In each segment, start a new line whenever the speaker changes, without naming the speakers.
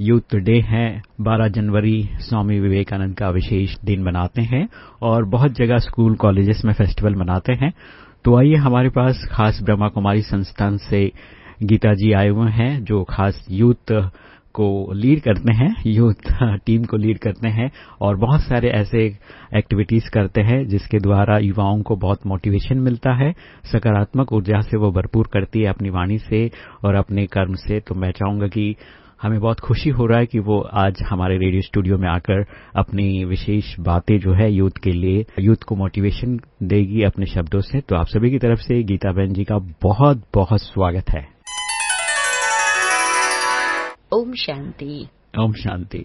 Youth day है। 12 जनवरी स्वामी विवेकानंद का विशेष दिन मनाते हैं और बहुत जगह स्कूल, कॉलेजेस में फेस्टिवल मनाते हैं। तो आइए हमारे पास खास ब्रह्मा कुमारी संस्थान से गीता जी आए हुए हैं, जो खास यूथ को लीड करते हैं यूथ टीम को लीड करते हैं और बहुत सारे ऐसे एक्टिविटीज़ करते हैं, जिसके द्वारा युवाओं को बहुत मोटिवेशन मिलता है, सकारात्मक ऊर्जा से वो भरपूर करती है अपनी वाणी से और अपने कर्म से। तो मैं चाहूँगा कि हमें बहुत खुशी हो रहा है कि वो आज हमारे रेडियो स्टूडियो में आकर अपनी विशेष बातें जो है यूथ के लिए, यूथ को मोटिवेशन देगी अपने शब्दों से। तो आप सभी की तरफ़ से गीता बहन जी का बहुत बहुत स्वागत है।
ओम शांति।
ओम शांति।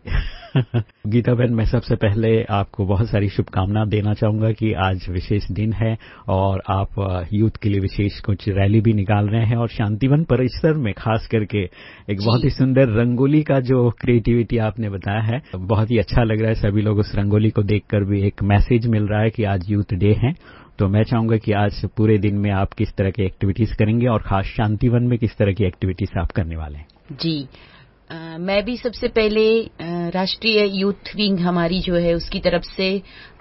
गीता बहन मैं सबसे पहले आपको बहुत सारी शुभकामना देना चाहूँगा कि आज विशेष दिन है और आप यूथ के लिए विशेष कुछ रैली भी निकाल रहे हैं और शांतिवन परिसर में खास करके एक बहुत ही सुंदर रंगोली का जो क्रिएटिविटी आपने बताया है बहुत ही अच्छा लग रहा है। सभी लोग उस रंगोली को देखकर भी एक मैसेज मिल रहा है कि आज यूथ डे है। तो मैं चाहूँगा कि आज पूरे दिन में आप किस तरह की एक्टिविटीज़ करेंगे और खास शांतिवन में किस तरह की एक्टिविटीज़ आप करने वाले हैं?
जी। मैं भी सबसे पहले राष्ट्रीय यूथ विंग हमारी जो है उसकी तरफ़ से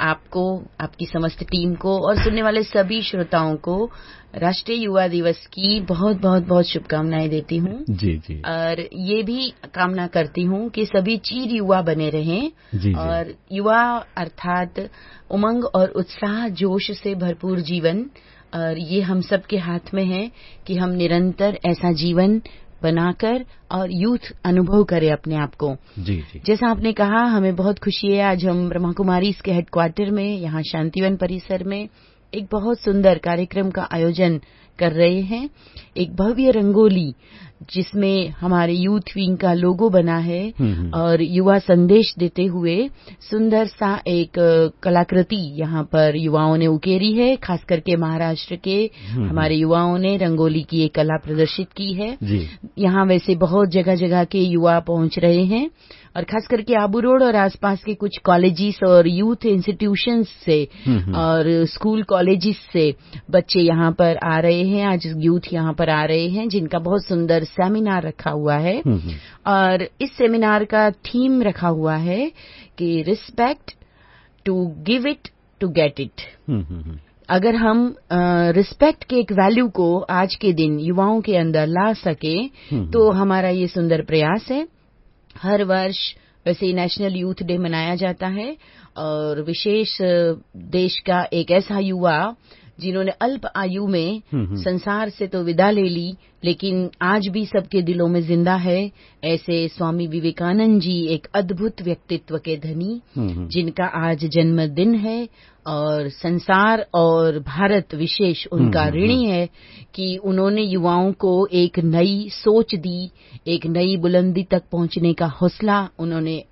आपको आपकी समस्त टीम को और सुनने वाले सभी श्रोताओं को राष्ट्रीय युवा दिवस की बहुत बहुत बहुत शुभकामनाएँ देती हूँ
जी जी
और ये भी कामना करती हूँ कि सभी चीर युवा बने रहें
जी,
और
जी.
युवा अर्थात उमंग और उत्साह जोश से भरपूर जीवन और ये हम सबके हाथ में है कि हम निरंतर ऐसा जीवन बनाकर और यूथ अनुभव करे अपने आप को।
जी जी।
जैसा आपने कहा हमें बहुत खुशी है आज हम ब्रह्मा कुमारी इसके हेडक्वार्टर में यहाँ शांतिवन परिसर में एक बहुत सुंदर कार्यक्रम का आयोजन कर रहे हैं। एक भव्य रंगोली जिसमें हमारे यूथ विंग का लोगो बना है और युवा संदेश देते हुए सुंदर सा एक कलाकृति यहाँ पर युवाओं ने उकेरी है खास करके महाराष्ट्र के हमारे युवाओं ने रंगोली की एक कला प्रदर्शित की है। यहाँ वैसे बहुत जगह जगह के युवा पहुँच रहे हैं और खास करके आबू रोड और आसपास के कुछ कॉलेजेस और यूथ इंस्टीट्यूशंस से और स्कूल कॉलेजेस से बच्चे यहाँ पर आ रहे हैं। आज यूथ यहाँ पर आ रहे हैं जिनका बहुत सुंदर सेमिनार रखा हुआ है। और इस सेमिनार का थीम रखा हुआ है कि respect to give it to get it अगर हम रिस्पेक्ट के एक वैल्यू को आज के दिन युवाओं के अंदर ला सके तो हमारा ये सुंदर प्रयास है। हर वर्ष वैसे नेशनल यूथ डे मनाया जाता है और विशेष देश का एक ऐसा युवा जिन्होंने अल्प आयु में संसार से तो विदा ले ली लेकिन आज भी सबके दिलों में ज़िंदा है ऐसे स्वामी विवेकानंद जी एक अद्भुत व्यक्तित्व के धनी जिनका आज जन्मदिन है और संसार और भारत विशेष उनका ऋणी है कि उन्होंने युवाओं को एक नई सोच दी एक नई बुलंदी तक पहुँचने का हौसला उन्होंने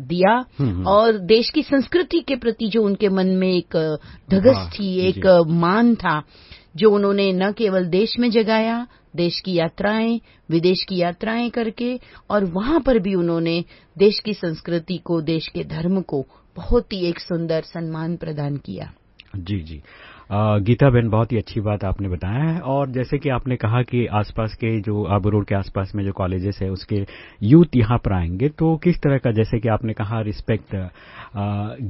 दिया और देश की संस्कृति के प्रति जो उनके मन में एक धगस थी एक मान था जो उन्होंने न केवल देश में जगाया देश की यात्राएँ विदेश की यात्राएँ करके और वहाँ पर भी उन्होंने देश की संस्कृति को देश के धर्म को बहुत ही एक सुंदर सम्मान प्रदान किया।
जी जी। गीता बहन बहुत ही अच्छी बात आपने बताया है। और जैसे कि आपने कहा कि आसपास के जो आबू रोड के आसपास में जो कॉलेजेस है उसके यूथ यहाँ पर आएँगे। तो किस तरह का जैसे कि आपने कहा respect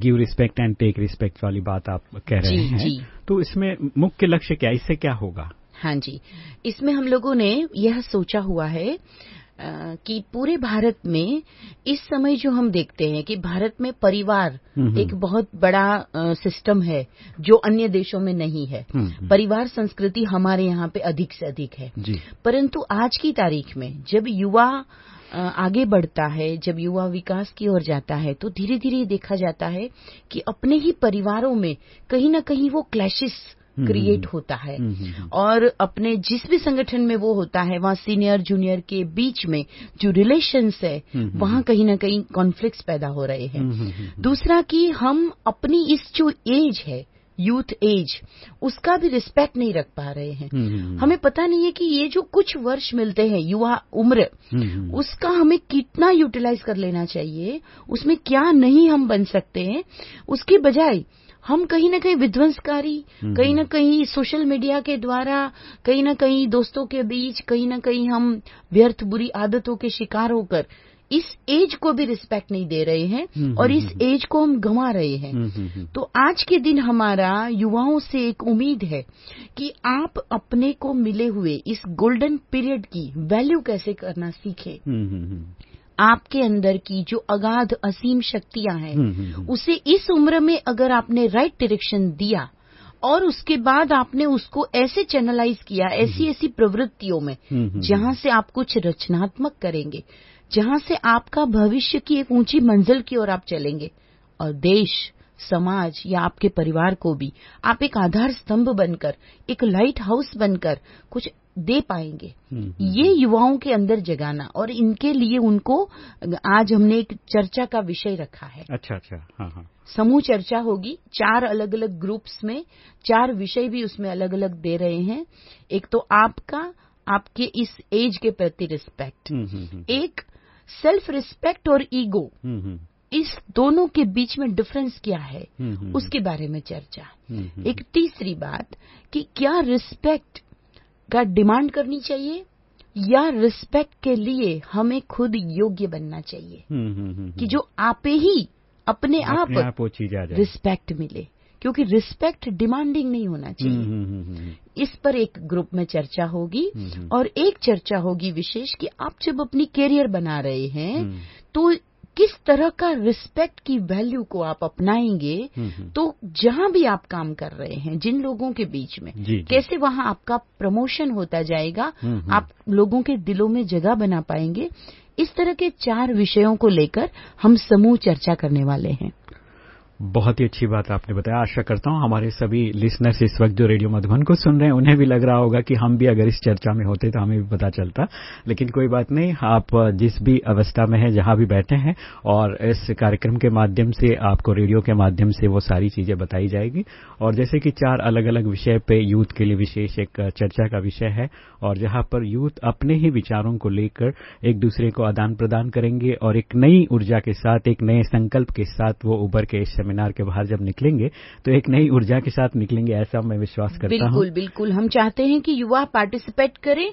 give respect and take respect वाली बात आप कह रहे
जी,
हैं।
जी.
तो इसमें मुख्य लक्ष्य क्या इससे क्या होगा?
हाँ जी। इसमें हम लोगों ने यह सोचा हुआ है कि पूरे भारत में इस समय जो हम देखते हैं कि भारत में परिवार एक बहुत बड़ा सिस्टम है जो अन्य देशों में नहीं है। परिवार संस्कृति हमारे यहाँ पे अधिक से अधिक है। परंतु आज की तारीख में जब युवा आगे बढ़ता है जब युवा विकास की ओर जाता है तो धीरे धीरे देखा जाता है कि अपने ही परिवारों में कहीं ना कहीं वो क्लैशेस क्रिएट होता है
हम्म, हम्म, हम्म।
और अपने जिस भी संगठन में वो होता है वहाँ सीनियर जूनियर के बीच में जो रिलेशंस है
हम्म,
वहाँ कहीं ना कहीं कॉन्फ्लिक्ट्स पैदा हो रहे हैं
हम्म, हम्म, हम्म।
दूसरा कि हम अपनी इस जो एज है यूथ एज उसका भी रिस्पेक्ट नहीं रख पा रहे हैं
हम्म, हम्म,
हमें पता नहीं है कि ये जो कुछ वर्ष मिलते हैं युवा उम्र
हम्म, हम्म।
उसका हमें कितना यूटिलाइज कर लेना चाहिए उसमें क्या नहीं हम बन सकते हैं उसके बजाय हम कहीं ना कहीं विध्वंसकारी
हम्म।
कहीं ना कहीं सोशल मीडिया के द्वारा कहीं ना कहीं दोस्तों के बीच कहीं ना कहीं हम व्यर्थ बुरी आदतों के शिकार होकर इस एज को भी रिस्पेक्ट नहीं दे रहे हैं
हम्म,
और
हम्म,
इस एज को हम गंवा रहे हैं
हम्म, हम्म, हम्म।
तो आज के दिन हमारा युवाओं से एक उम्मीद है कि आप अपने को मिले हुए इस गोल्डन पीरियड की वैल्यू कैसे करना सीखें
हम्म, हम्म, हम्म।
आपके अंदर की जो अगाध असीम शक्तियाँ हैं
हम्म, हम्म, हम्म।
उसे इस उम्र में अगर आपने राइट डायरेक्शन दिया और उसके बाद आपने उसको ऐसे चैनलाइज किया ऐसी ऐसी प्रवृत्तियों में जहाँ से आप कुछ रचनात्मक करेंगे जहाँ से आपका भविष्य की एक ऊँची मंजिल की ओर आप चलेंगे और देश समाज या आपके परिवार को भी आप एक आधार स्तंभ बनकर एक लाइट हाउस बनकर कुछ दे पाएँगे।
हम्म,
ये युवाओं के अंदर जगाना और इनके लिए उनको आज हमने एक चर्चा का विषय रखा है।
अच्छा अच्छा हाँ हाँ।
समूह चर्चा होगी चार अलग अलग ग्रुप्स में चार विषय भी उसमें अलग अलग दे रहे हैं। एक तो आपका आपके इस एज के प्रति रिस्पेक्ट।
हम्म, हम्म, हम्म।
एक सेल्फ रिस्पेक्ट और ईगो।
हम्म, हम्म,
इस दोनों के बीच में डिफरेंस क्या है
हम्म, हम्म,
उसके बारे में चर्चा।
हम्म, हम्म,
एक तीसरी बात कि क्या रिस्पेक्ट का डिमांड करनी चाहिए या रिस्पेक्ट के लिए हमें खुद योग्य बनना चाहिए
हम्म, हम्म, हम्म,
कि जो आपे ही अपने
अपने
आप
आप
रिस्पेक्ट मिले क्योंकि रिस्पेक्ट डिमांडिंग नहीं होना चाहिए। इस पर एक ग्रुप में चर्चा होगी और एक चर्चा होगी विशेष कि आप जब अपनी कैरियर बना रहे हैं तो किस तरह का रिस्पेक्ट की वैल्यू को आप अपनाएँगे
हम्म, हम्म।
तो जहाँ भी आप काम कर रहे हैं जिन लोगों के बीच में
जी, जी।
कैसे वहाँ आपका प्रमोशन होता जाएगा
हम्म।
आप लोगों के दिलों में जगह बना पाएँगे इस तरह के चार विषयों को लेकर हम समूह चर्चा करने वाले हैं
बहुत ही अच्छी बात आपने बताया आशा करता हूँ हमारे सभी लिसनर्स इस वक्त जो रेडियो मधुबन को सुन रहे हैं, उन्हें भी लग रहा होगा कि हम भी अगर इस चर्चा में होते तो हमें भी पता चलता। लेकिन कोई बात नहीं, आप जिस भी अवस्था में हैं, जहाँ भी बैठे हैं, और इस कार्यक्रम के माध्यम से, आपको रेडियो के माध्यम से वो सारी चीज़ें बताई जाएगी। और जैसे कि चार अलग अलग विषय पे यूथ के लिए विशेष एक चर्चा का विषय है, और जहाँ पर यूथ अपने ही विचारों को लेकर एक दूसरे को आदान प्रदान करेंगे, और एक नई ऊर्जा के साथ, एक नए संकल्प के साथ वो उभर के इस सेमिनार के बाहर जब निकलेंगे तो एक नई ऊर्जा के साथ निकलेंगे ऐसा मैं विश्वास करता हूँ।
बिल्कुल बिल्कुल। हम चाहते हैं कि युवा पार्टिसिपेट करें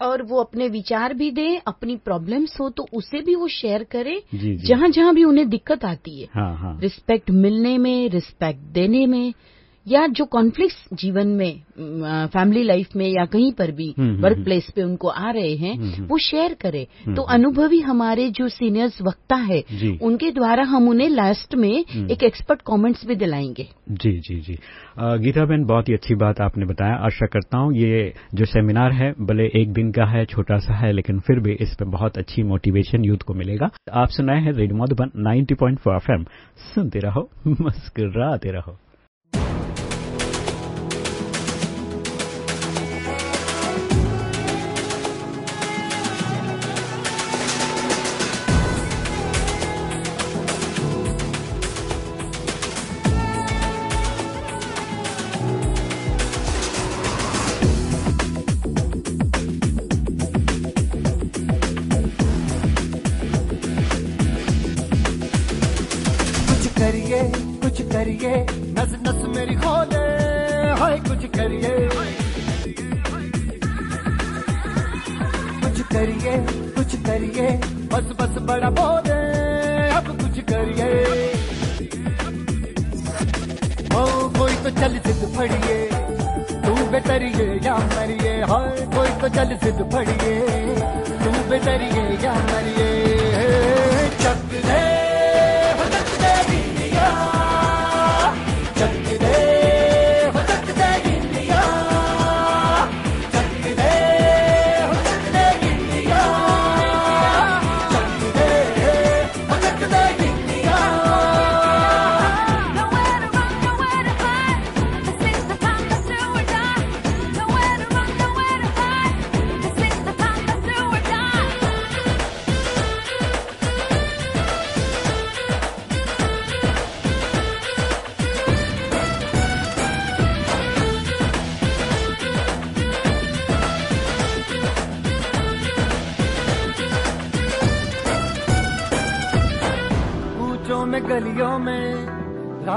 और वो अपने विचार भी दें अपनी प्रॉब्लम्स हो तो उसे भी वो शेयर करें। जहाँ जहाँ भी उन्हें दिक्कत आती है।
हाँ हाँ।
रिस्पेक्ट मिलने में रिस्पेक्ट देने में या जो कॉन्फ्लिक्ट जीवन में फैमिली लाइफ में या कहीं पर भी
हम्म, हम्म,
वर्क प्लेस पे उनको आ रहे हैं
हम्म,
वो शेयर करें।
हम्म,
तो अनुभवी हमारे जो सीनियर्स वक्ता है उनके द्वारा हम उन्हें लास्ट में
हम्म।
एक एक्सपर्ट कमेंट्स भी दिलाएँगे।
जी जी जी। गीता बहन बहुत ही अच्छी बात आपने बताया। आशा करता हूँ ये जो सेमिनार है भले एक दिन का है छोटा सा है लेकिन फिर भी इस पे बहुत अच्छी मोटिवेशन यूथ को मिलेगा। आप सुनाए हैं रेडियो मधुबन 90.4 पॉइंट सुनते रहो मुस्कुराते रहो।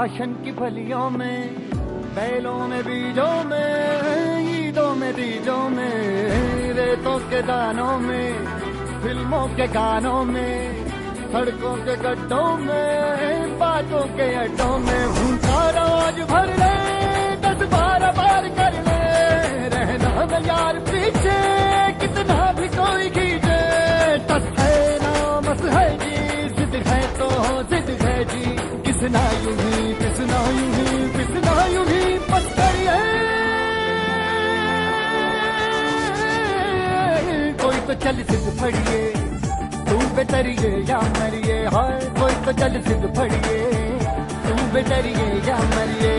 राशन की फलियों में, बैलों में, बीजों में, ईदों में बीजों में, रेतों के दानों में, फ़िल्मों के गानों में, सड़कों के गड्ढों में, बातों के अड्डों में भूखा रोज भर ले, दस बारह बार कर ले, रहना न यार पीछे, कितना भी कोई खींचे तस है नामस है जी, जिद है तो जिद है जी। किसना यूँ ही पिसना यूँ ही पिसना यूँ ही पत्थर कोई तो चल सिद्ध फड़िए तू बेतरिए या मरिए हाय कोई तो चल सिद्ध फड़िए तू बेतरिए या मरिए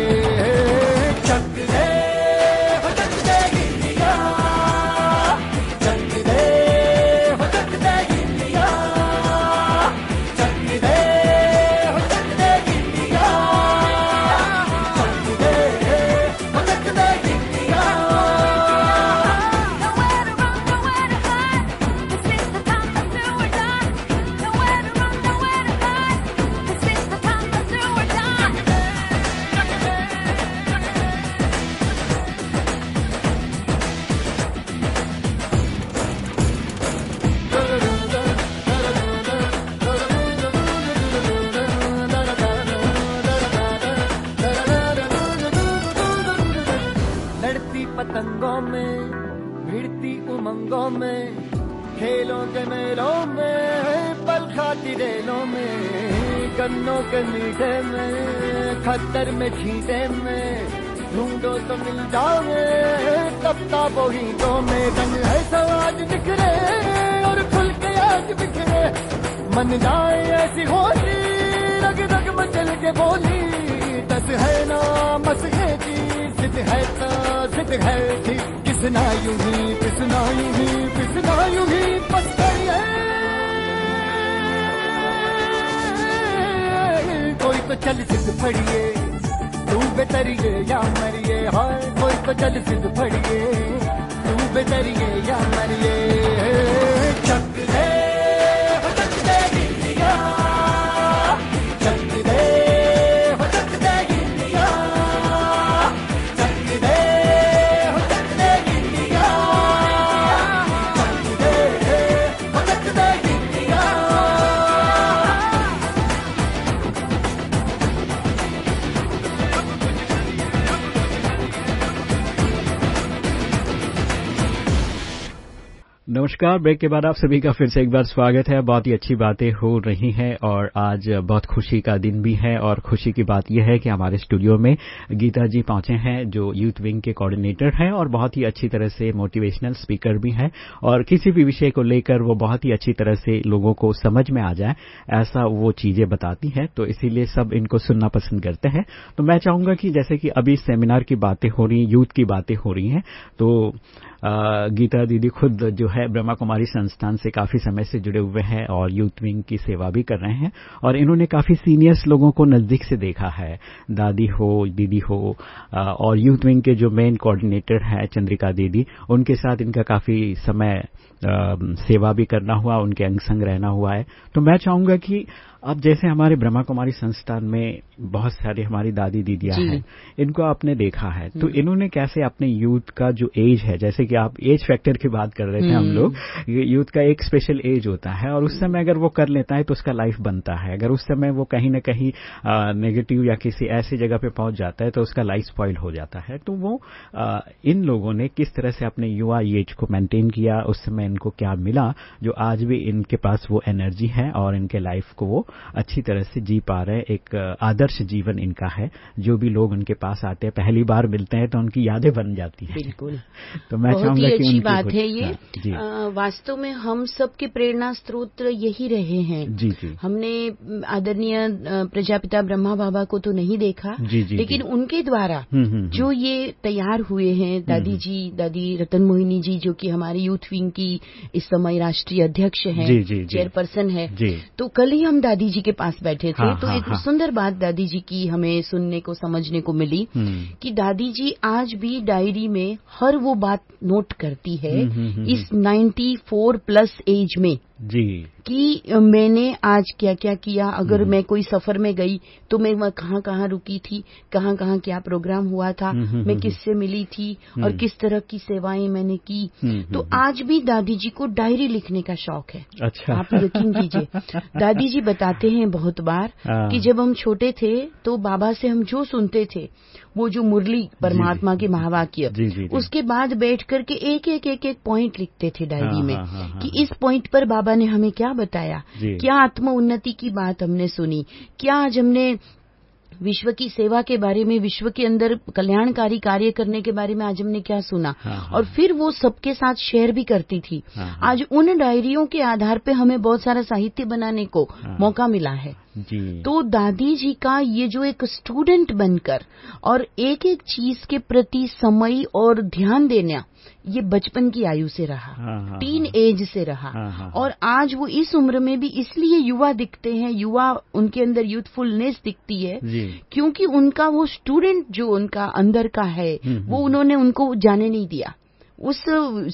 चक हो के मीठे में खतर में, छींटे में, ढूंढो तो मिल जाओगे। तब ताबो हीटों में रंग है समाज बिखरे और खुल के आज बिखरे। मन जाए ऐसी होली रग रग मचल के बोली। दस है ना, मस है जी, जिद है तो जिद है जी। किसना यूँ ही किसना यूँ ही किसना यूँ ही पत्थर चल सिद्ध फड़िए, तू बेतरिए या मरिए हाय कोई तो चल सिद्ध फड़िए, तू बेतरिए या मरिए। चक
नमस्कार, ब्रेक के बाद आप सभी का फिर से एक बार स्वागत है। बहुत ही अच्छी बातें हो रही हैं और आज बहुत खुशी का दिन भी है और खुशी की बात यह है कि हमारे स्टूडियो में गीता जी पहुँचे हैं, जो यूथ विंग के कोऑर्डिनेटर हैं और बहुत ही अच्छी तरह से मोटिवेशनल स्पीकर भी हैं और किसी भी विषय को लेकर वो बहुत ही अच्छी तरह से लोगों को समझ में आ जाए, ऐसा वो चीज़ें बताती हैं। तो इसीलिए सब इनको सुनना पसंद करते हैं। तो मैं चाहूँगा कि जैसे कि अभी सेमिनार की बातें हो रही यूथ की बातें हो रही हैं तो गीता दीदी खुद जो है ब्रह्मा कुमारी संस्थान से काफ़ी समय से जुड़े हुए हैं और यूथ विंग की सेवा भी कर रहे हैं और इन्होंने काफ़ी सीनियर्स लोगों को नज़दीक से देखा है। दादी हो, दीदी हो और यूथ विंग के जो मेन कोऑर्डिनेटर हैं चंद्रिका दीदी, उनके साथ इनका काफ़ी समय सेवा भी करना हुआ उनके अंग संग रहना हुआ है। तो मैं चाहूँगा कि अब जैसे हमारे ब्रह्मा कुमारी संस्थान में बहुत सारी हमारी दादी दीदियाँ हैं इनको आपने देखा है। तो इन्होंने कैसे अपने यूथ का जो एज है जैसे कि आप एज फैक्टर की बात कर रहे थे हम लोग यूथ का एक स्पेशल एज होता है और उस समय अगर वो कर लेता है तो उसका लाइफ बनता है। अगर उस समय वो कहीं ना कहीं नेगेटिव या किसी ऐसी जगह पे पहुँच जाता है तो उसका लाइफ स्पॉइल हो जाता है। तो वो आ, इन लोगों ने किस तरह से अपने युवा एज को मेंटेन किया उस समय इनको क्या मिला जो आज भी इनके पास वो एनर्जी है और इनके लाइफ को वो अच्छी तरह से जी पा रहे हैं। एक आदर्श जीवन इनका है। जो भी लोग उनके पास आते हैं पहली बार मिलते हैं तो उनकी यादें बन जाती हैं।
बिल्कुल।
तो मैं चाहूँगा कि
अच्छी
उनकी
बात है ये।
हाँ,
वास्तव में हम सबके प्रेरणा स्रोत यही रहे हैं।
जी जी।
हमने आदरणीय प्रजापिता ब्रह्मा बाबा को तो नहीं देखा
जी, जी,
लेकिन
जी।
उनके द्वारा
हम्म, हम्म, हम्म।
जो ये तैयार हुए हैं दादी जी दादी रतन मोहिनी जी जो कि हमारी यूथ विंग की इस समय राष्ट्रीय अध्यक्ष है
जी, जी।
चेयरपर्सन है तो कल ही हम दादी जी के पास बैठे थे
हाँ,
तो
हाँ,
एक
हाँ।
सुंदर बात दादी जी की हमें सुनने को समझने को मिली
हम्म।
कि दादी जी आज भी डायरी में हर वो बात नोट करती है
हम्म, हम्म,
इस 94 प्लस एज में
जी।
कि मैंने आज क्या क्या? किया अगर मैं कोई सफ़र में गई तो मैं वहाँ कहाँ कहाँ रुकी थी? कहाँ कहाँ क्या प्रोग्राम हुआ था?
हम्म, हम्म,
मैं
हम्म,
किससे मिली थी? और
हम्म।
किस तरह की सेवाएँ मैंने की?
हम्म,
तो
हम्म,
आज भी दादी जी को डायरी लिखने का शौक है।
अच्छा।
आप यकीन कीजिए। दादी जी बताते हैं बहुत बार
हाँ।
कि जब हम छोटे थे तो बाबा से हम जो सुनते थे वो जो मुरली परमात्मा के महावाक्य। उसके बाद बैठ करके एक एक एक एक पॉइंट लिखते थे डायरी
हाँ,
में
हाँ,
कि इस पॉइंट पर बाबा ने हमें क्या बताया क्या आत्म उन्नति की बात हमने सुनी क्या आज हमने विश्व की सेवा के बारे में विश्व के अंदर कल्याणकारी कार्य करने के बारे में आज हमने क्या सुना
हाँ, हाँ।
और फिर वो सबके साथ शेयर भी करती थी
हाँ, हाँ।
आज उन डायरियों के आधार पे हमें बहुत सारा साहित्य बनाने को
हाँ।
मौका मिला है
जी।
तो दादी जी का ये जो एक स्टूडेंट बनकर और एक एक चीज़ के प्रति समय और ध्यान देना ये बचपन की आयु से रहा
हाँ, हाँ,
टीन
हाँ।
एज से रहा।
हाँ, हाँ,
और आज वो इस उम्र में भी इसलिए युवा दिखते हैं युवा उनके अंदर यूथफुलनेस दिखती है क्योंकि उनका वो स्टूडेंट जो उनका अंदर का है
हम्म,
वो
हम्म।
उन्होंने उनको जाने नहीं दिया। उस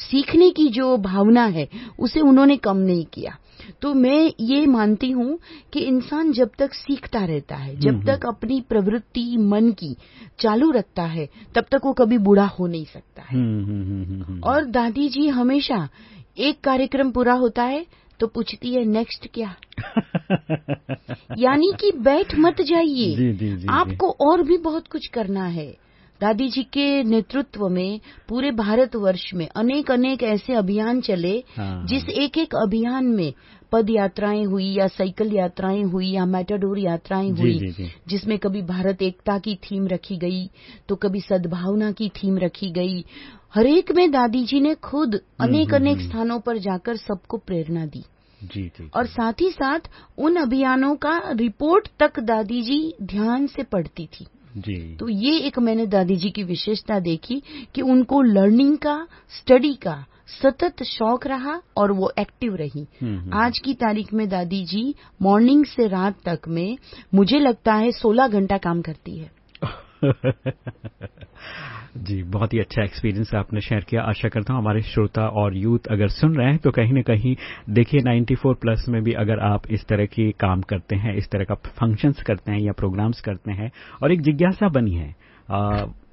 सीखने की जो भावना है उसे उन्होंने कम नहीं किया। तो मैं ये मानती हूँ कि इंसान जब तक सीखता रहता है जब
हम्म,
तक अपनी प्रवृत्ति मन की चालू रखता है तब तक वो कभी बूढ़ा हो नहीं सकता है।
हम्म, हम्म, हम्म, हम्म, हम्म।
और दादी जी हमेशा एक कार्यक्रम पूरा होता है तो पूछती है नेक्स्ट क्या? यानी कि बैठ मत जाइए। आपको और भी बहुत कुछ करना है। दादी जी के नेतृत्व में पूरे भारतवर्ष में अनेक अनेक ऐसे अभियान चले
हाँ,
जिस एक एक अभियान में पद यात्राएँ हुई या साइकिल यात्राएँ हुई या मैटाडोर यात्राएँ हुई
जी, जी।
जिसमें कभी भारत एकता की थीम रखी गई तो कभी सद्भावना की थीम रखी गई। हरेक में दादी जी ने खुद अनेक
हम्म,
अनेक
हम्म।
स्थानों पर जाकर सबको प्रेरणा दी।
जी जी
और साथ ही साथ उन अभियानों का रिपोर्ट तक दादी जी ध्यान से पढ़ती थी।
जी।
तो ये एक मैंने दादी जी की विशेषता देखी कि उनको लर्निंग का स्टडी का सतत शौक रहा और वो एक्टिव रही।
हम्म, हम्म।
आज की तारीख में दादी जी मॉर्निंग से रात तक में मुझे लगता है 16 घंटा काम करती है।
जी, बहुत ही अच्छा एक्सपीरियंस आपने शेयर किया। आशा करता हूँ हमारे श्रोता और यूथ अगर सुन रहे हैं तो कहीं ना कहीं देखिए 94 प्लस में भी अगर आप इस तरह के काम करते हैं, इस तरह का फ़ंक्शंस करते हैं या प्रोग्राम्स करते हैं और एक जिज्ञासा बनी है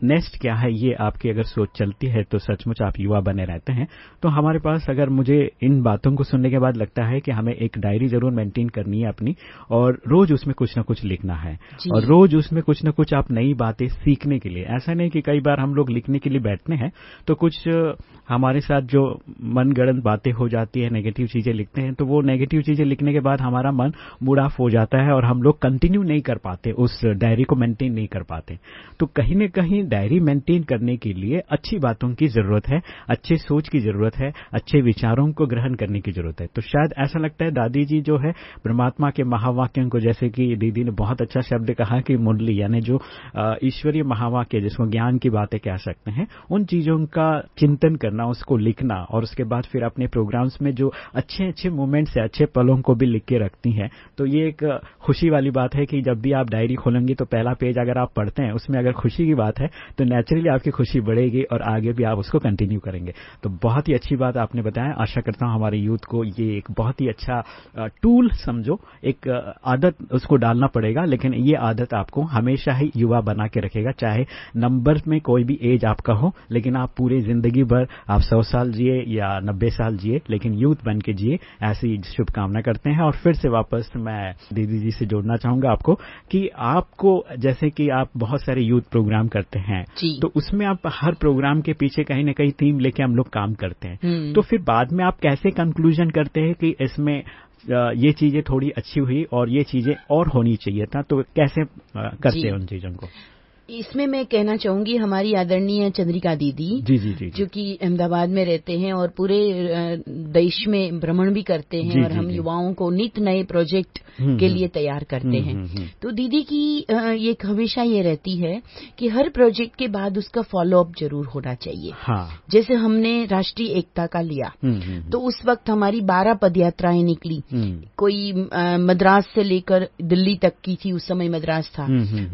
नेक्स्ट क्या है ये आपकी अगर सोच चलती है तो सचमुच आप युवा बने रहते हैं। तो हमारे पास अगर मुझे इन बातों को सुनने के बाद लगता है कि हमें एक डायरी ज़रूर मेंटेन करनी है अपनी और रोज उसमें कुछ ना कुछ लिखना है। और रोज उसमें कुछ ना कुछ आप नई बातें सीखने के लिए ऐसा नहीं कि कई बार हम लोग लिखने के लिए बैठते हैं तो कुछ हमारे साथ जो मनगढ़ंत बातें हो जाती है नेगेटिव चीज़ें लिखते हैं तो वो नेगेटिव चीज़ें लिखने के बाद हमारा मन मूड ऑफ़ हो जाता है और हम लोग कंटिन्यू नहीं कर पाते उस डायरी को मेंटेन नहीं कर पाते। तो कहीं न कहीं डायरी मेंटेन करने के लिए अच्छी बातों की ज़रूरत है, अच्छे सोच की ज़रूरत है, अच्छे विचारों को ग्रहण करने की ज़रूरत है। तो शायद ऐसा लगता है दादी जी जो है, परमात्मा के महावाक्यों को जैसे कि दीदी ने बहुत अच्छा शब्द कहा कि मुरली, यानी जो ईश्वरीय महावाक्य जिसको ज्ञान की बातें कह सकते हैं, उन चीज़ों का चिंतन करना, उसको लिखना, और उसके बाद फिर अपने प्रोग्राम्स में जो अच्छे अच्छे मोमेंट्स है, अच्छे पलों को भी लिख के रखती हैं। तो ये एक खुशी वाली बात है कि जब भी आप डायरी खोलेंगे तो पहला पेज अगर आप पढ़ते हैं, उसमें अगर खुशी की बात है तो नेचुरली आपकी खुशी बढ़ेगी और आगे भी आप उसको कंटिन्यू करेंगे। तो बहुत ही अच्छी बात आपने बताया। आशा करता हूँ हमारे यूथ को ये एक बहुत ही अच्छा टूल समझो। एक आदत उसको डालना पड़ेगा, लेकिन ये आदत आपको हमेशा ही युवा बना के रखेगा। चाहे नंबर में कोई भी एज आपका हो, लेकिन आप पूरी ज़िंदगी भर, आप सौ साल जिए या नब्बे साल जिए, लेकिन यूथ बन के जिए, ऐसी शुभकामना करते हैं। और फिर से वापस मैं दीदी जी से जोड़ना चाहूँगा आपको कि आपको, जैसे कि आप बहुत सारे यूथ प्रोग्राम करते हैं
जी।
तो उसमें आप हर प्रोग्राम के पीछे कहीं ना कहीं थीम लेके हम लोग काम करते हैं।
हम्म।
तो फिर बाद में आप कैसे कंक्लूजन करते हैं कि इसमें ये चीज़ें थोड़ी अच्छी हुई और ये चीज़ें और होनी चाहिए था? तो कैसे करते हैं उन चीज़ों को?
इसमें मैं कहना चाहूँगी हमारी आदरणीय चंद्रिका दीदी
जी जी जी
जो। कि अहमदाबाद में रहते हैं और पूरे देश में भ्रमण भी करते हैं
जी,
और
जी,
हम युवाओं को नित नए प्रोजेक्ट
हम्म,
के
हम्म।
लिए तैयार करते
हम्म,
हैं। तो दीदी की ये हमेशा ये रहती है कि हर प्रोजेक्ट के बाद उसका फॉलो अप ज़रूर होना चाहिए।
हाँ।
जैसे हमने राष्ट्रीय एकता का लिया तो उस वक्त हमारी बारह पदयात्राएँ निकली। कोई मद्रास से लेकर दिल्ली तक की थी उस समय मद्रास था।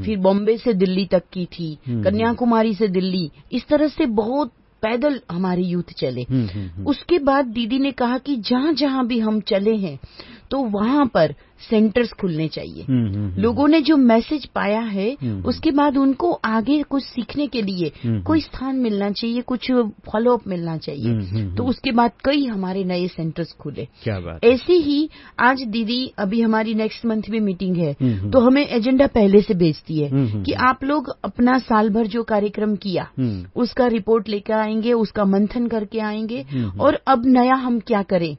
फिर बॉम्बे से दिल्ली तक की थी
हम्म।
कन्याकुमारी से दिल्ली इस तरह से बहुत पैदल हमारे यूथ चले
हम्म, हम्म।
उसके बाद दीदी ने कहा कि जहाँ जहाँ भी हम चले हैं तो वहाँ पर सेंटर्स खुलने चाहिए
हम्म, हम्म, हम्म।
लोगों ने जो मैसेज पाया है। उसके बाद उनको आगे कुछ सीखने के लिए। कोई स्थान मिलना चाहिए कुछ फॉलोअप मिलना चाहिए तो उसके बाद कई हमारे नए सेंटर्स खुले
क्या बात
ऐसे ही आज दीदी अभी हमारी नेक्स्ट मंथ में मीटिंग है। तो हमें एजेंडा पहले से भेजती है कि आप लोग अपना साल भर जो कार्यक्रम किया। उसका रिपोर्ट लेकर आएँगे उसका मंथन करके आएँगे। और अब नया हम क्या करें।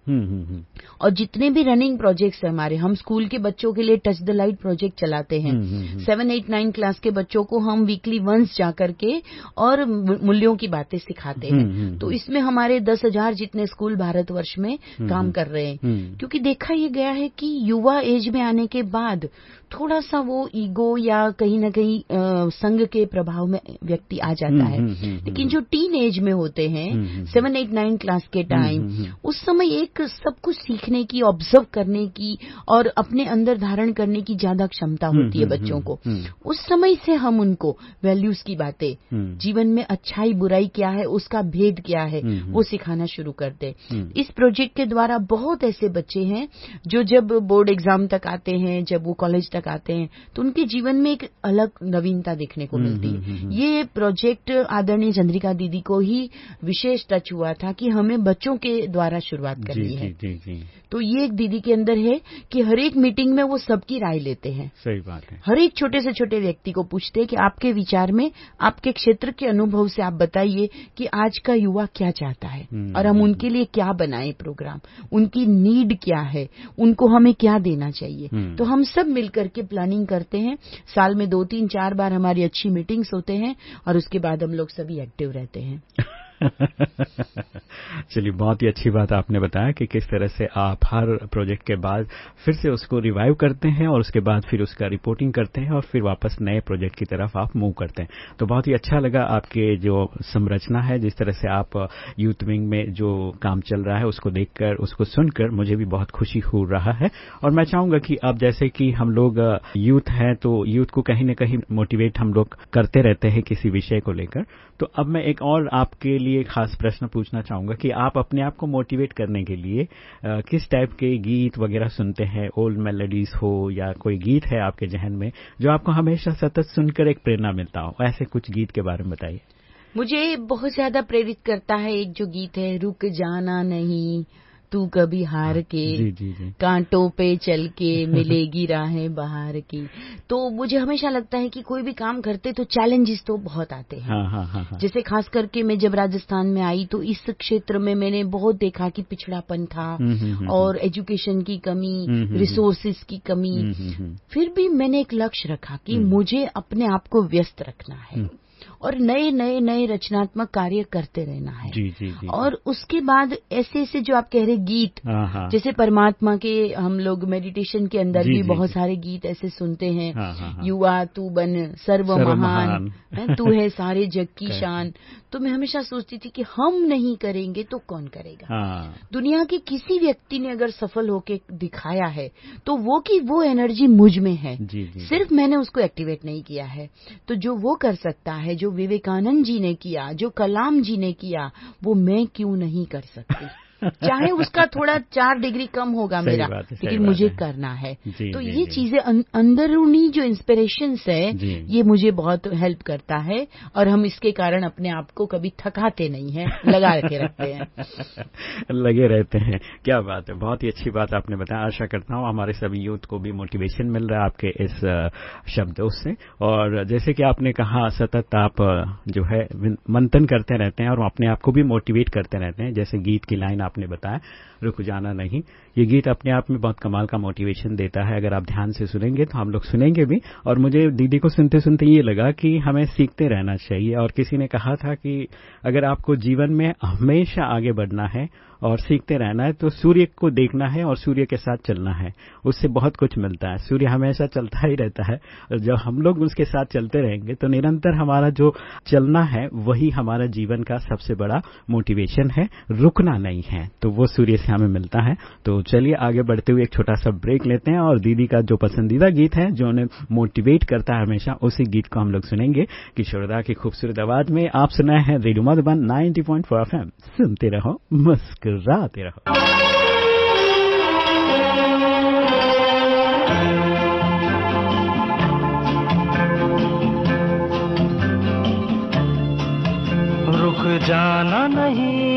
और जितने भी रनिंग प्रोजेक्ट्स हैं हमारे हम स्कूल के बच्चों के लिए टच द लाइट प्रोजेक्ट चलाते हैं।
हम्म, हम्म, हम्म।
सेवन एट नाइन क्लास के बच्चों को हम वीकली वंस जाकर के और मूल्यों की बातें सिखाते
हम्म, हम्म,
हैं तो इसमें हमारे दस हज़ार जितने स्कूल भारतवर्ष में काम कर रहे हैं।
हम्म।
क्योंकि देखा यह गया है कि युवा एज में आने के बाद थोड़ा सा वो ईगो या कहीं ना कहीं संघ के प्रभाव में व्यक्ति आ जाता है
हम्म, हम्म, हम्म,
लेकिन जो टीन एज में होते हैं
हम्म, हम्म,
सेवन एट नाइन क्लास के टाइम
हम्म, हम्म।
उस समय एक सब कुछ सीखने की ऑब्ज़र्व करने की और अपने अंदर धारण करने की ज़्यादा क्षमता होती है
हम्म,
बच्चों को
हम्म,
उस समय से हम उनको वैल्यूज़ की बातें
हम्म।
जीवन में अच्छाई बुराई क्या है उसका भेद क्या है
हम्म,
वो सिखाना शुरू करते
हम्म।
इस प्रोजेक्ट के द्वारा बहुत ऐसे बच्चे हैं जो जब बोर्ड एग्ज़ाम तक आते हैं जब वो कॉलेज तक आते हैं तो उनके जीवन में एक अलग नवीनता देखने को
हम्म,
मिलती
हम्म, हम्म,
है
हम्म।
ये प्रोजेक्ट आदरणीय चंद्रिका दीदी को ही विशेष टच हुआ था कि हमें बच्चों के द्वारा शुरुआत करनी है।
जी जी।
तो ये एक दीदी के अंदर है कि हर एक मीटिंग में वो सबकी राय लेते हैं।
सही बात है।
हर एक छोटे से छोटे व्यक्ति को पूछते हैं कि आपके विचार में आपके क्षेत्र के अनुभव से आप बताइए कि आज का युवा क्या चाहता है और हम उनके लिए क्या बनाए प्रोग्राम उनकी नीड क्या है? उनको हमें क्या देना चाहिए। तो हम सब मिलकर के प्लानिंग करते हैं। साल में दो तीन चार बार हमारी अच्छी मीटिंग्स होते हैं और उसके बाद हम लोग सभी एक्टिव रहते हैं।
चलिए, बहुत ही अच्छी बात आपने बताया कि किस तरह से आप हर प्रोजेक्ट के बाद फिर से उसको रिवाइव करते हैं और उसके बाद फिर उसका रिपोर्टिंग करते हैं और फिर वापस नए प्रोजेक्ट की तरफ़ आप मूव करते हैं। तो बहुत ही अच्छा लगा आपके जो संरचना है, जिस तरह से आप यूथ विंग में जो काम चल रहा है, उसको देखकर, उसको सुनकर मुझे भी बहुत खुशी हो रहा है। और मैं चाहूँगा कि अब जैसे कि हम लोग यूथ हैं तो यूथ को कहीं न कहीं मोटिवेट हम लोग करते रहते हैं किसी विषय को लेकर। तो अब मैं एक और आपके लिए खास प्रश्न पूछना चाहूँगा कि आप अपने आप को मोटिवेट करने के लिए आ, किस टाइप के गीत वगैरह सुनते हैं? ओल्ड मेलोडीज हो या कोई गीत है आपके जहन में जो आपको हमेशा सतत सुनकर एक प्रेरणा मिलता हो? ऐसे कुछ गीत के बारे में बताइए।
मुझे बहुत ज़्यादा प्रेरित करता है एक जो गीत है रुक जाना नहीं। तू कभी हार के
जी जी जी।
कांटों पे चल के मिलेगी राहें बाहर की। तो मुझे हमेशा लगता है कि कोई भी काम करते तो चैलेंजेस तो बहुत आते हैं।
हाँ हाँ हाँ हाँ।
जैसे खास करके मैं जब राजस्थान में आई तो इस क्षेत्र में मैंने बहुत देखा कि पिछड़ापन था
हम्म, हम्म, हम्म,
और एजुकेशन की कमी रिसोर्सेज की कमी। फिर भी मैंने एक लक्ष्य रखा कि। मुझे अपने आप को व्यस्त रखना है। और नए नए नए रचनात्मक कार्य करते रहना है।
जी जी जी
और उसके बाद ऐसे ऐसे जो आप कह रहे गीत
हाँ हाँ।
जैसे परमात्मा के हम लोग मेडिटेशन के अंदर
जी,
भी
जी,
बहुत। सारे गीत ऐसे सुनते हैं।
हाँ।
युवा तू बन सर्व महान। तू है सारे जग की शान। तो मैं हमेशा सोचती थी कि हम नहीं करेंगे तो कौन करेगा? दुनिया के किसी व्यक्ति ने अगर सफल होके दिखाया है तो वो की वो एनर्जी मुझमें है। सिर्फ़ मैंने उसको एक्टिवेट नहीं किया है। तो जो वो कर सकता है जो विवेकानंद जी ने किया, जो कलाम जी ने किया, वो मैं क्यों नहीं कर सकती? चाहे उसका थोड़ा चार डिग्री कम होगा मेरा लेकिन मुझे। करना है। तो ये चीज़ें अं, अंदरूनी जो इंस्पिरेशन है ये मुझे बहुत हेल्प करता है और हम इसके कारण अपने आप को कभी थकाते नहीं है लगा के रखते हैं।
लगे रहते हैं। क्या बात है बहुत ही अच्छी बात आपने बताया। आशा करता हूँ हमारे सभी यूथ को भी मोटिवेशन मिल रहा है आपके इस शब्दों से। और जैसे कि आपने कहा सतत आप जो है मंथन करते रहते हैं और अपने आप को भी मोटिवेट करते रहते हैं। जैसे गीत की लाइन आपने बताया। रुक जाना नहीं। ये गीत अपने आप में बहुत कमाल का मोटिवेशन देता है। अगर आप ध्यान से सुनेंगे तो हम लोग सुनेंगे भी। और मुझे दीदी को सुनते सुनते ये लगा कि हमें सीखते रहना चाहिए। और किसी ने कहा था कि अगर आपको जीवन में हमेशा आगे बढ़ना है और सीखते रहना है तो सूर्य को देखना है और सूर्य के साथ चलना है। उससे बहुत कुछ मिलता है। सूर्य हमेशा चलता ही रहता है। और जब हम लोग उसके साथ चलते रहेंगे तो निरंतर हमारा जो चलना है, वही हमारा जीवन का सबसे बड़ा मोटिवेशन है। रुकना नहीं है तो वो सूर्य समस्या में मिलता है। तो चलिए आगे बढ़ते हुए एक छोटा सा ब्रेक लेते हैं और दीदी का जो पसंदीदा गीत है, जो उन्हें मोटिवेट करता है हमेशा, उसी गीत को हम लोग सुनेंगे। किशोरदा की खूबसूरत आवाज़ में आप सुनाए हैं रेडियो मधुबन 90.4 एफएम। सुनते रहो, मुस्कुराते रहो।
जाना नहीं।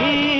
नहीं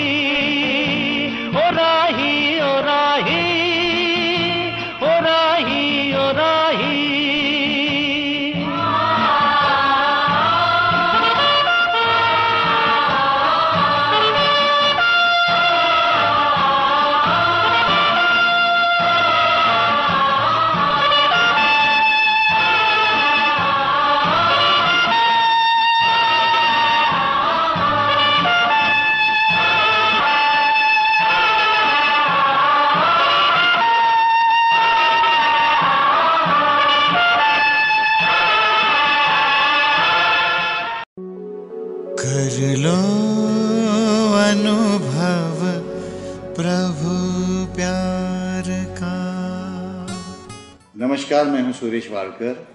सुरेश वाडकर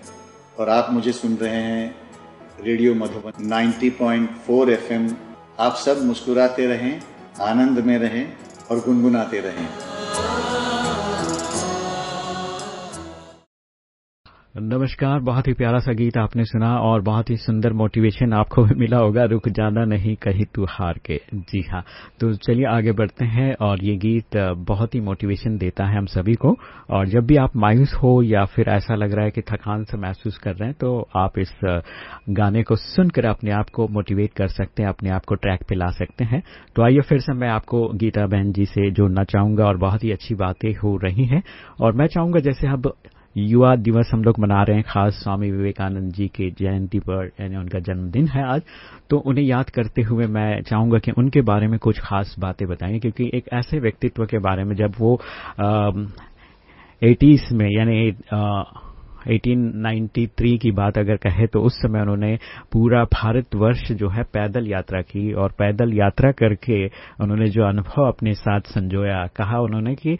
और आप मुझे सुन रहे हैं रेडियो मधुबन 90.4 एफएम। आप सब मुस्कुराते रहें, आनंद में रहें और गुनगुनाते रहें।
नमस्कार, बहुत ही प्यारा सा गीत आपने सुना और बहुत ही सुंदर मोटिवेशन आपको भी मिला होगा, रुक जाना नहीं कहीं तू हार के। जी हाँ तो चलिए आगे बढ़ते हैं और ये गीत बहुत ही मोटिवेशन देता है हम सभी को। और जब भी आप मायूस हो या फिर ऐसा लग रहा है कि थकान से महसूस कर रहे हैं तो आप इस गाने को सुनकर अपने आप को मोटिवेट कर सकते हैं, अपने आप को ट्रैक पे ला सकते हैं। तो आइए फिर से मैं आपको गीता बहन जी से जोड़ना चाहूँगा और बहुत ही अच्छी बातें हो रही हैं। और मैं चाहूँगा जैसे अब युवा दिवस हम लोग मना रहे हैं, खास स्वामी विवेकानंद जी के जयंती पर, यानी उनका जन्मदिन है आज। तो उन्हें याद करते हुए मैं चाहूँगा कि उनके बारे में कुछ खास बातें बताएँ, क्योंकि एक ऐसे व्यक्तित्व के बारे में जब वो एटीज में, यानी 1893 की बात अगर कहे तो उस समय उन्होंने पूरा भारतवर्ष जो है पैदल यात्रा की और पैदल यात्रा करके उन्होंने जो अनुभव अपने साथ संजोया। कहा उन्होंने कि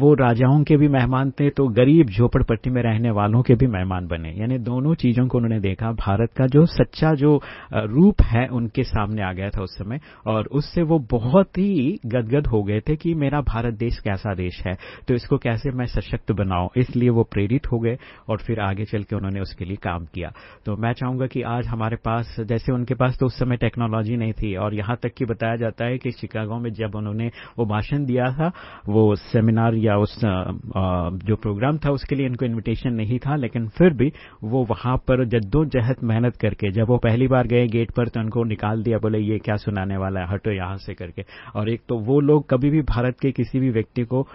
वो राजाओं के भी मेहमान थे तो गरीब झोपड़पट्टी में रहने वालों के भी मेहमान बने। यानी दोनों चीज़ों को उन्होंने देखा। भारत का जो सच्चा जो रूप है उनके सामने आ गया था उस समय और उससे वो बहुत ही गदगद हो गए थे कि मेरा भारत देश कैसा देश है? तो इसको कैसे मैं सशक्त बनाऊँ? इसलिए वो प्रेरित हो गए और फिर आगे चल के उन्होंने उसके लिए काम किया। तो मैं चाहूँगा कि आज हमारे पास, जैसे उनके पास तो उस समय टेक्नोलॉजी नहीं थी, और यहाँ तक कि बताया जाता है कि शिकागो में जब उन्होंने वो भाषण दिया था, वो सेमिनार या उस जो प्रोग्राम था, उसके लिए इनको इन्विटेशन नहीं था, लेकिन फिर भी वो वहाँ पर जद्दोजहद मेहनत करके, जब वो पहली बार गए गेट पर तो उनको निकाल दिया, बोले, ये क्या सुनाने वाला है? हटो यहाँ से करके। और एक तो वो लोग कभी भी भारत के किसी भी व्यक्ति को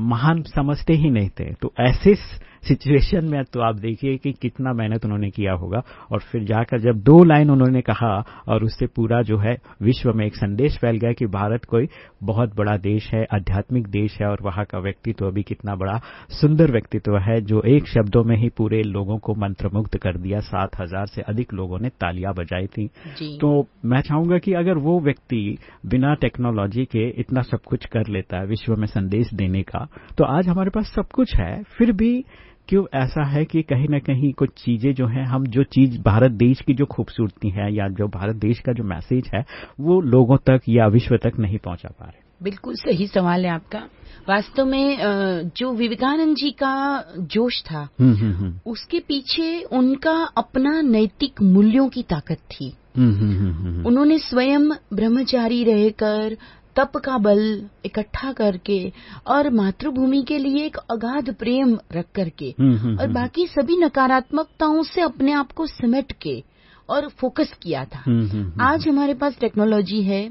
महान समझते ही नहीं थे। तो ऐसे सिचुएशन में तो आप देखिए कि कितना मेहनत उन्होंने किया होगा। और फिर जाकर जब दो लाइन उन्होंने कहा और उससे पूरा जो है विश्व में एक संदेश फैल गया कि भारत कोई बहुत बड़ा देश है आध्यात्मिक देश है और वहाँ का व्यक्तित्व भी कितना बड़ा सुंदर व्यक्तित्व है जो एक शब्दों में ही पूरे लोगों को मंत्रमुग्ध कर दिया। सात हज़ार से अधिक लोगों ने तालियाँ बजाई थी। तो मैं चाहूँगा कि अगर वो व्यक्ति बिना टेक्नोलॉजी के इतना सब कुछ कर लेता है विश्व में संदेश देने का तो आज हमारे पास सब कुछ है फिर भी क्यों ऐसा है कि कहीं न कहीं कुछ चीज़ें जो हैं हम जो चीज़ भारत देश की जो खूबसूरती है या जो भारत देश का जो मैसेज है वो लोगों तक या विश्व तक नहीं पहुँचा पा रहे।
बिल्कुल सही सवाल है आपका। वास्तव में जो विवेकानंद जी का जोश था
हम्म हम्म हम्म।
उसके पीछे उनका अपना नैतिक मूल्यों की ताकत थी।
हम्म।
उन्होंने स्वयं ब्रह्मचारी रहकर तप का बल इकट्ठा करके और मातृभूमि के लिए एक अगाध प्रेम रख करके
हम्म, हम्म,
और
हम्म।
बाकी सभी नकारात्मकताओं से अपने आप को सिमट के और फोकस किया था। आज हमारे पास टेक्नोलॉजी है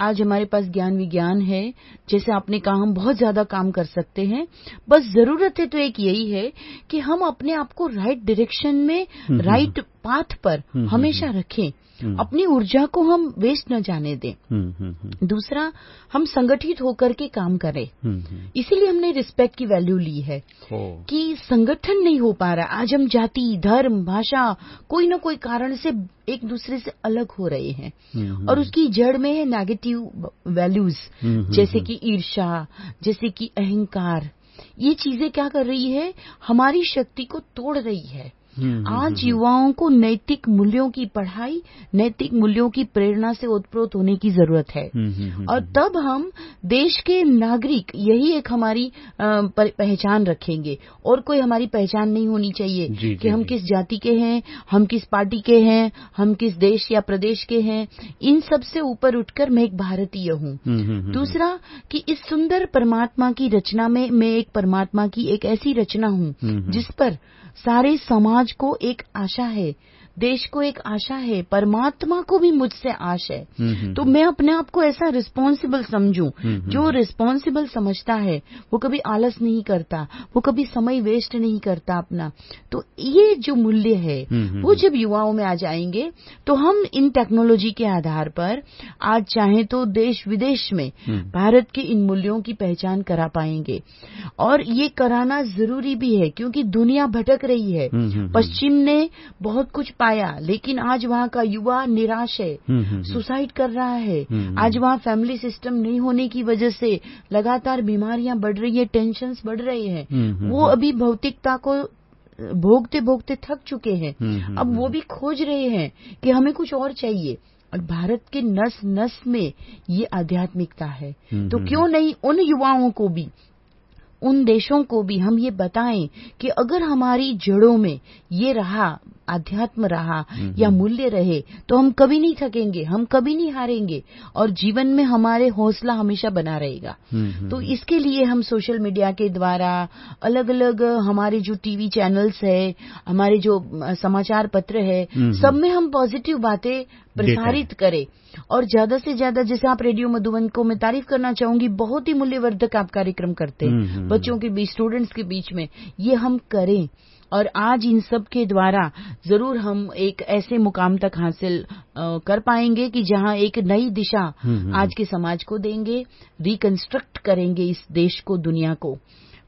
आज हमारे पास ज्ञान विज्ञान है जैसे आपने कहा हम बहुत ज़्यादा काम कर सकते हैं बस ज़रूरत है तो एक यही है कि हम अपने आप को राइट डायरेक्शन में राइट पाथ पर
हम्म,
हमेशा रखें।
हम्म।
अपनी ऊर्जा को हम वेस्ट न जाने दें।
हम्म, हम्म, हम्म,
दूसरा हम संगठित होकर के काम करें।
हम्म, हम्म।
इसीलिए हमने रिस्पेक्ट की वैल्यू ली है कि संगठन नहीं हो पा रहा। आज हम जाति धर्म भाषा कोई न कोई कारण से एक दूसरे से अलग हो रहे हैं।
हम्म, हम्म।
और उसकी जड़ में है नेगेटिव वैल्यूज़
हम्म, हम्म,
जैसे
हम्म।
कि ईर्षा जैसे कि अहंकार। ये चीज़ें क्या कर रही है? हमारी शक्ति को तोड़ रही है।
हम्म,
आज युवाओं को नैतिक मूल्यों की पढ़ाई नैतिक मूल्यों की प्रेरणा से ओतप्रोत होने की ज़रूरत है।
हम्म, हम्म, हम्म,
और तब हम देश के नागरिक यही एक हमारी पहचान रखेंगे। और कोई हमारी पहचान नहीं होनी चाहिए
जी,
कि
जी,
हम किस जाति के हैं हम किस पार्टी के हैं हम किस देश या प्रदेश के हैं। इन सबसे ऊपर उठकर मैं एक भारतीय हूँ।
हम्म, हम्म, हम्म,
दूसरा कि इस सुंदर परमात्मा की रचना में मैं एक परमात्मा की एक ऐसी रचना हूँ
हम्म, हम्म।
जिस पर सारे समाज को एक आशा है। देश को एक आशा है परमात्मा को भी मुझसे आश है।
हम्म, हम्म,
तो मैं अपने आप को ऐसा रिस्पॉन्सिबल समझूं
हम्म,
जो रिस्पॉन्सिबल समझता है वो कभी आलस नहीं करता वो कभी समय वेस्ट नहीं करता अपना। तो ये जो मूल्य है
हम्म, हम्म,
वो जब युवाओं में आ जाएँगे तो हम इन टेक्नोलॉजी के आधार पर आज चाहे तो देश विदेश में
हम्म।
भारत के इन मूल्यों की पहचान करा पाएँगे। और ये कराना ज़रूरी भी है क्योंकि दुनिया भटक रही है।
हम्म, हम्म, हम्म।
पश्चिम ने बहुत कुछ पाया लेकिन आज वहाँ का युवा निराश है
हम्म, हम्म, हम्म।
सुसाइड कर रहा है। आज वहाँ फैमिली सिस्टम नहीं होने की वजह से लगातार बीमारियाँ बढ़ रही है टेंशन बढ़ रहे हैं। वो अभी भौतिकता को भोगते भोगते थक चुके हैं। अब वो भी खोज रहे हैं कि हमें कुछ और चाहिए। और भारत के नस नस में ये आध्यात्मिकता है। तो क्यों नहीं उन युवाओं को भी उन देशों को भी हम ये बताएँ कि अगर हमारी जड़ों में ये रहा आध्यात्म रहा या मूल्य रहे तो हम कभी नहीं थकेंगे हम कभी नहीं हारेंगे और जीवन में हमारे हौसला हमेशा बना रहेगा।
हम्म, हम्म,
तो इसके लिए हम सोशल मीडिया के द्वारा अलग अलग हमारे जो टीवी चैनल्स है हमारे जो समाचार पत्र है
हम्म,
सब में हम पॉजिटिव बातें प्रसारित करें। और ज़्यादा से ज़्यादा जैसे आप रेडियो मधुबन को मैं तारीफ़ करना चाहूँगी बहुत ही मूल्यवर्धक आप कार्यक्रम करते
हम्म,
हैं
हम्म,
बच्चों के बीच स्टूडेंट्स के बीच में ये हम करें। और आज इन सब के द्वारा ज़रूर हम एक ऐसे मुकाम तक हासिल कर पाएँगे कि जहाँ एक नई दिशा
हम्म, हम्म।
आज के समाज को देंगे रिकंस्ट्रक्ट करेंगे इस देश को दुनिया को।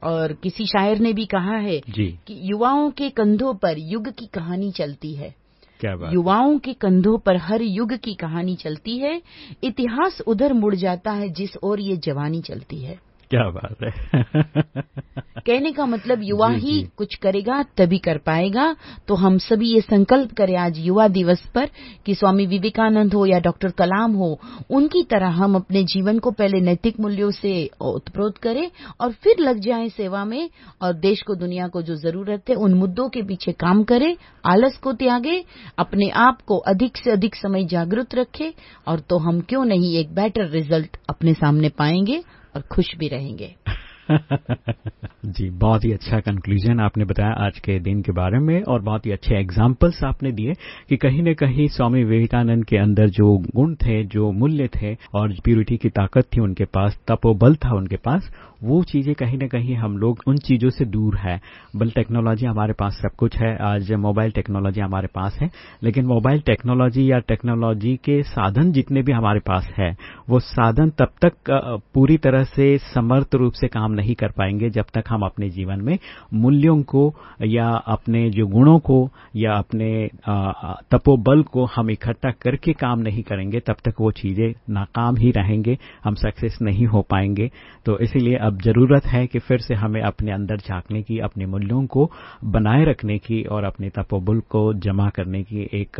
और किसी शायर ने भी कहा है कि युवाओं के कंधों पर युग की कहानी चलती है।
क्या बात
युवाओं के कंधों पर हर युग की कहानी चलती है। इतिहास उधर मुड़ जाता है जिस ओर ये जवानी चलती है।
क्या बात है?
कहने का मतलब युवा
जी,
ही
जी।
कुछ करेगा तभी कर पाएगा। तो हम सभी ये संकल्प करें आज युवा दिवस पर कि स्वामी विवेकानंद हो या डॉक्टर कलाम हो उनकी तरह हम अपने जीवन को पहले नैतिक मूल्यों से उत्प्रोत करें और फिर लग जाए सेवा में और देश को दुनिया को जो ज़रूरत है उन मुद्दों के पीछे काम करें आलस को त्यागे अपने आप को अधिक से अधिक समय जागरूक रखें और तो हम क्यों नहीं एक बेटर रिज़ल्ट अपने सामने पाएँगे। और खुश भी रहेंगे।
जी, बहुत ही अच्छा कंक्लूजन आपने बताया आज के दिन के बारे में और बहुत ही अच्छे एग्जाम्पल्स आपने दिए कि कहीं न कहीं स्वामी विवेकानंद के अंदर जो गुण थे, जो मूल्य थे और प्यूरिटी की ताकत थी उनके पास, तपोबल था उनके पास वो चीज़ें कहीं न कहीं हम लोग उन चीज़ों से दूर है। बल टेक्नोलॉजी हमारे पास सब कुछ है, आज मोबाइल टेक्नोलॉजी हमारे पास है, लेकिन मोबाइल टेक्नोलॉजी या टेक्नोलॉजी के साधन जितने भी हमारे पास है, वो साधन तब तक पूरी तरह से समर्थ रूप से काम नहीं कर पाएँगे जब तक हम अपने जीवन में मूल्यों को या अपने जो गुणों को या अपने तपोबल को हम इकट्ठा करके काम नहीं करेंगे, तब तक वो चीज़ें नाकाम ही रहेंगे, हम सक्सेस नहीं हो पाएँगे। तो इसीलिए अब ज़रूरत है कि फिर से हमें अपने अंदर झांकने की, अपने मूल्यों को बनाए रखने की और अपने तपोबल को जमा करने की एक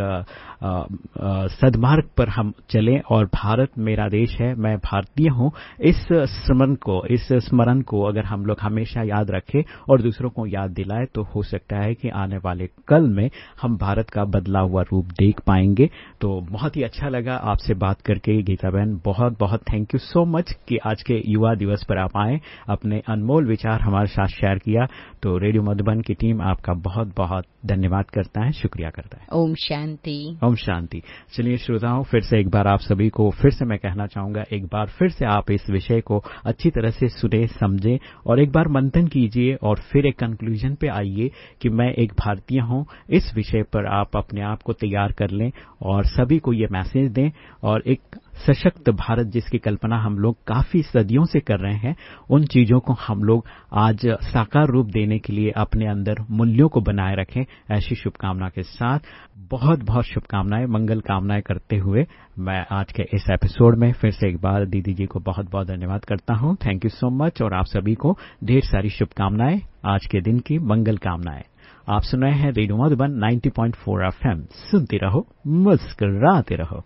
सदमार्ग पर हम चलें। और भारत मेरा देश है, मैं भारतीय हूँ। इस स्मरण को, इस स्मरण को अगर हम लोग हमेशा याद रखें और दूसरों को याद दिलाए तो हो सकता है कि आने वाले कल में हम भारत का बदला हुआ रूप देख पाएँगे। तो बहुत ही अच्छा लगा आपसे बात करके गीता बहन बहुत बहुत थैंक यू सो मच कि आज के युवा दिवस पर आप आए। अपने अनमोल विचार हमारे साथ शेयर किया। तो रेडियो मधुबन की टीम आपका बहुत बहुत धन्यवाद करता है शुक्रिया करता है।
ओम शांति।
ओम शांति। चलिए श्रोताओं फिर से एक बार आप सभी को फिर से मैं कहना चाहूँगा एक बार फिर से आप इस विषय को अच्छी तरह से सुने समझे और एक बार मंथन कीजिए और फिर एक कंक्लूजन पे आइए कि मैं एक भारतीय हूँ। इस विषय पर आप अपने आप को तैयार कर लें और सभी को ये मैसेज दें और एक सशक्त भारत जिसकी कल्पना हम लोग काफ़ी सदियों से कर रहे हैं, उन चीज़ों को हम लोग आज साकार रूप देने के लिए अपने अंदर मूल्यों को बनाए रखें। ऐसी शुभकामना के साथ बहुत बहुत शुभकामनाएँ, मंगल कामनाएँ करते हुए मैं आज के इस एपिसोड में फिर से एक बार दीदी जी को बहुत बहुत धन्यवाद करता हूँ। थैंक यू सो मच और आप सभी को ढेर सारी शुभकामनाएँ आज के दिन की मंगल कामनाएँ। आप सुन रहे हैं रेडियो मधुबन 90.4 एफएम। सुनते रहो, मुस्कराते रहो।